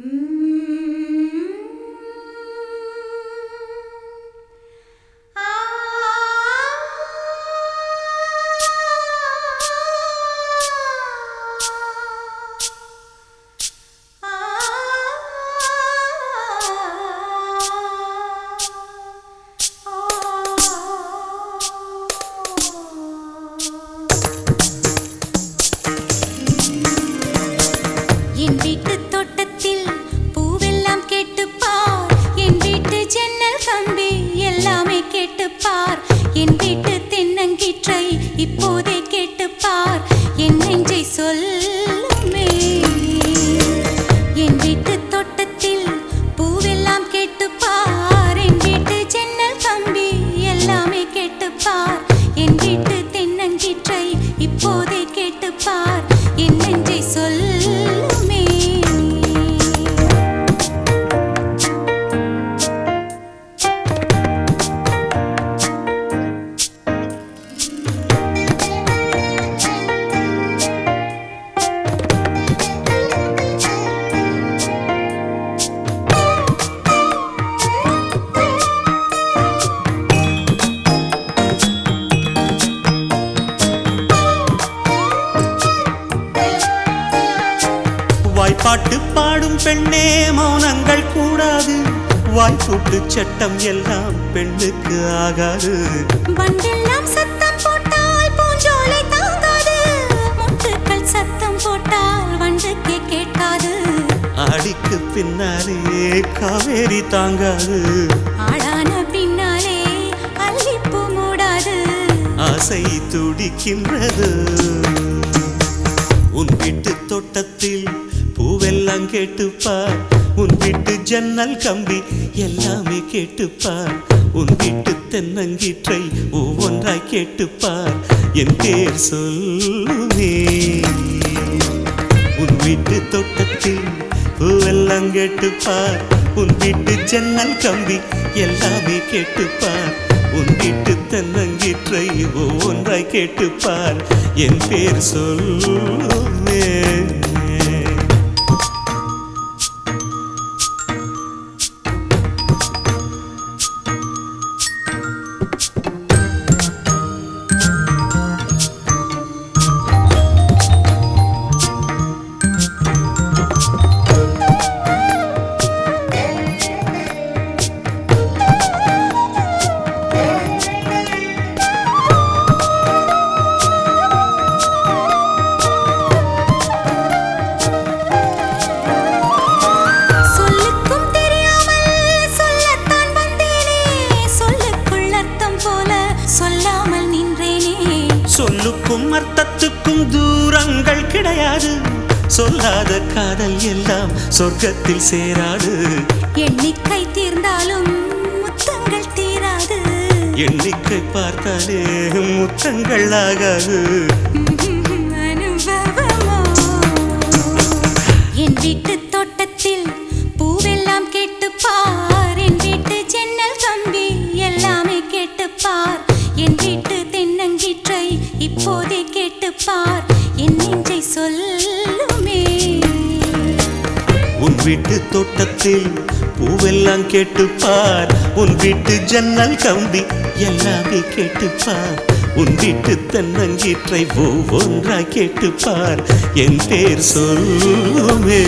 என் இப்போதே வாய்ப்பாட்டு பாடும் பெண்ணே மௌனங்கள் கூடாது. வாய்ப்பூட்டு சட்டம் எல்லாம் பெண்ணுக்கு ஆகாது. வண்டெல்லாம் சத்தம் போட்டால் பூஞ்சோலை தாங்காது. முட்டுக்கள் சத்தம் போட்டால் வண்டுக்கே கேட்காது. அடிக்கு பின்னாலே காவேரி தாங்காது. ஆளான பின்னாலே அல்லிப்பூ மூடாது. ஆசை துடிக்கின்றது. உன் வீட்டு தோட்டத்தில் எல்லாம் கேட்டுப்பார் உன் வீட்டு ஜன்னல் கம்பி எல்லாமே கேட்டுப்பார் உன் வீட்டு தென்னங்கீற்றை ஒவ்வொன்றாய் கேட்டுப்பார் என் பேர் சொல்லுமே. உன் வீட்டு தோட்டத்தில் பூவெல்லாம் கேட்டுப்பார் உன் வீட்டு ஜன்னல் கம்பி எல்லாமே கேட்டுப்பார் உன் வீட்டு தென்னங்கீற்றை ஒவ்வொன்றாய் கேட்டுப்பார். என் பேர் சொல்லுமே. சொல்லுக்கும் அர்த்தத்துக்கும் தூரங்கள் கிடையாது. சொல்லாத காதல் எல்லாம் சொர்க்கத்தில் சேராது. எண்ணிக்கை தீர்ந்தாலும் முத்தங்கள் தீராது. எண்ணிக்கை பார்த்தாலே முத்தங்கள் ஆகாது. வீட்டு தோட்டத்தில் பூவெல்லாம் கேட்டுப்பார். உன் வீட்டு ஜன்னல் கம்பி எல்லாமே கேட்டுப்பார். உன் வீட்டு தன்னங்கீற்றை ஒவ்வொன்றா கேட்டுப்பார். என் பேர் சொல்லுமே.